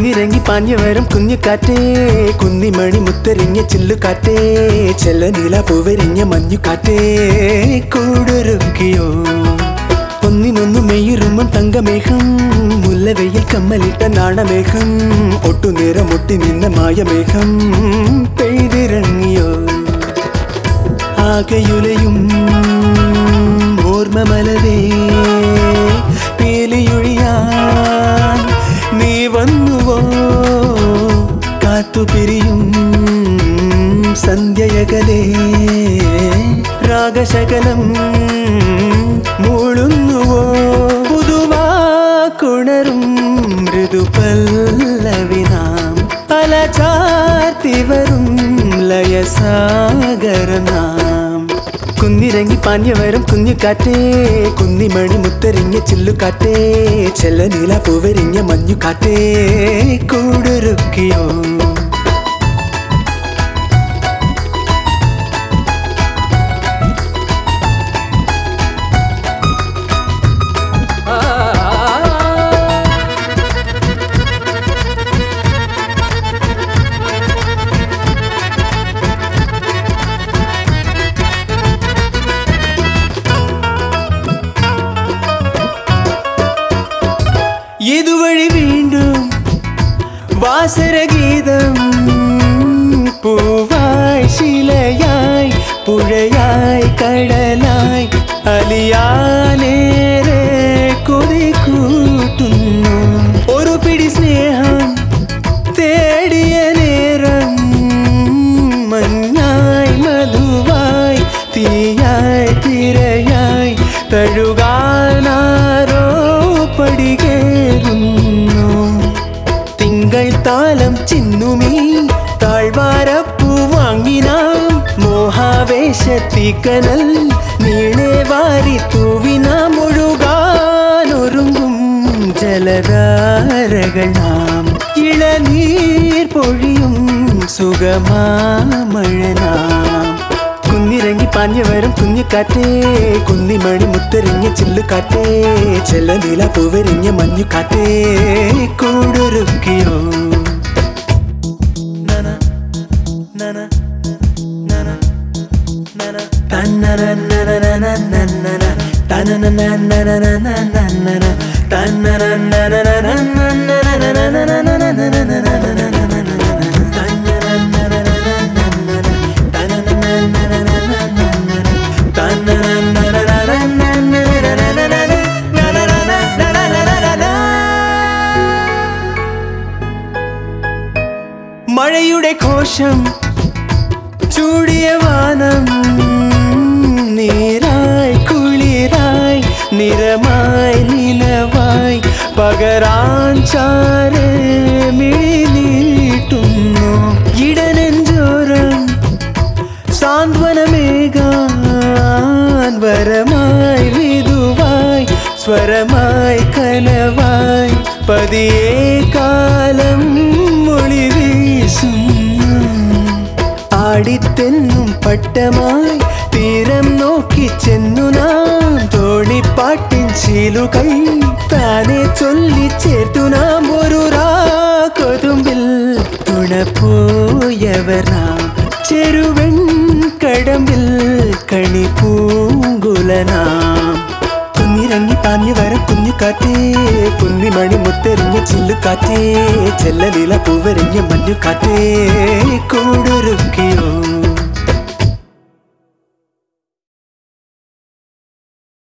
പാഞ്ഞു വരും കുഞ്ഞു കാറ്റേ കുന്നിമണി മുത്തെറിഞ്ഞ ചില്ലുകാറ്റേ. ചെല്ലനീല പൂവെറിഞ്ഞ മഞ്ഞു കാറ്റേ കൂടൊരുക്കിയോ ഒന്നിനൊന്നു മെയ്യുറുമ്പം തങ്കമേഘം. മുല്ലവെയിൽ കമ്മലിട്ട നാണമേഘം. ഒട്ടുനേരം ഒട്ടി നിന്ന മായമേഘം. പെയ്തിറങ്ങിയോ? ആകെയുലയും ഓർമ്മ മലരേ ജഗതേ രാഗശകലം മൂളുന്നുവോ? പുതുവാക്കുണരും മൃദുപല്ലവി നാം പല ചാർത്തിവരും ലയസാഗരനാം കുന്നിരങ്ങി പാഞ്ഞവരും കുഞ്ഞുകാറ്റേ കുന്നിമണി മുത്തരിഞ്ഞ ചില്ലുകാറ്റേ ചെല്ലനീല പൂവരിഞ്ഞ മഞ്ഞുകാറ്റേ കൂടുരുക്കിയോ? ഇതുവഴി വീണ്ടും വാസരഗീതം പൂവായി ശിലയായി പുഴയായി കടലായി അലിയാനേറെ കൊതി കൂട്ടുന്നു ഒരു പിടി സ്നേഹം തേടിയ നേരം മഞ്ഞായി മധുവായി തീയായി തിരയായി തഴുകാനാരോ തിങ്കൾ താലം ചിന്നുമീ താഴ്വാരപ്പൂ വാങ്ങിനാം മോഹാവേശത്തിക്കനൽ നീളെ വാരി തൂവിനാം ഒഴുകാനൊരുങ്ങും ജലധാരകൾ നാം ഇളനീർ പൊഴിയും സുഖമാമഴ നാം പാഞ്ഞുവരും കുഞ്ഞുകാറ്റേ. കുന്നിമണി മുത്തെറിഞ്ഞ ചില്ലുകാറ്റേ. ചെല്ല നീല പൂവെറിഞ്ഞ മഞ്ഞുകാറ്റേ. കൂടൊരുക്കിയോ. തന്ന മഴയുടെ കോശം ചൂടിയ വാനം നീരായി കുളിരായി നിറമായി നിലവായി പകരാൻ ചാരെ മിഴി നീട്ടുന്നു ഇടനെഞ്ചോരം സാന്ത്വനമേകാൻ വിധുവായി സ്വരമായി കലവായി പതിയേ കാലം ആടിത്തെന്നും പട്ടമായി തീരം നോക്കി ചെന്നു നാം. തോണിപ്പാട്ടിൻ ശീലുകൾ താനെ ചൊല്ലി ചേർത്തു നാം. ഒരു കൊതുമ്പിൽ തുണപ്പോയവർ നാം. ചെരുവെൺ കടമ്പിൽ കണി പൂങ്കുലനാം കാറ്റേ കുന്നിമണി മുത്തെറിഞ്ഞ ചില്ലുകാറ്റേ ചെല്ലനില പൂവെറിഞ്ഞ മഞ്ഞുകാറ്റേ കൂടൊരുക്കിയോ?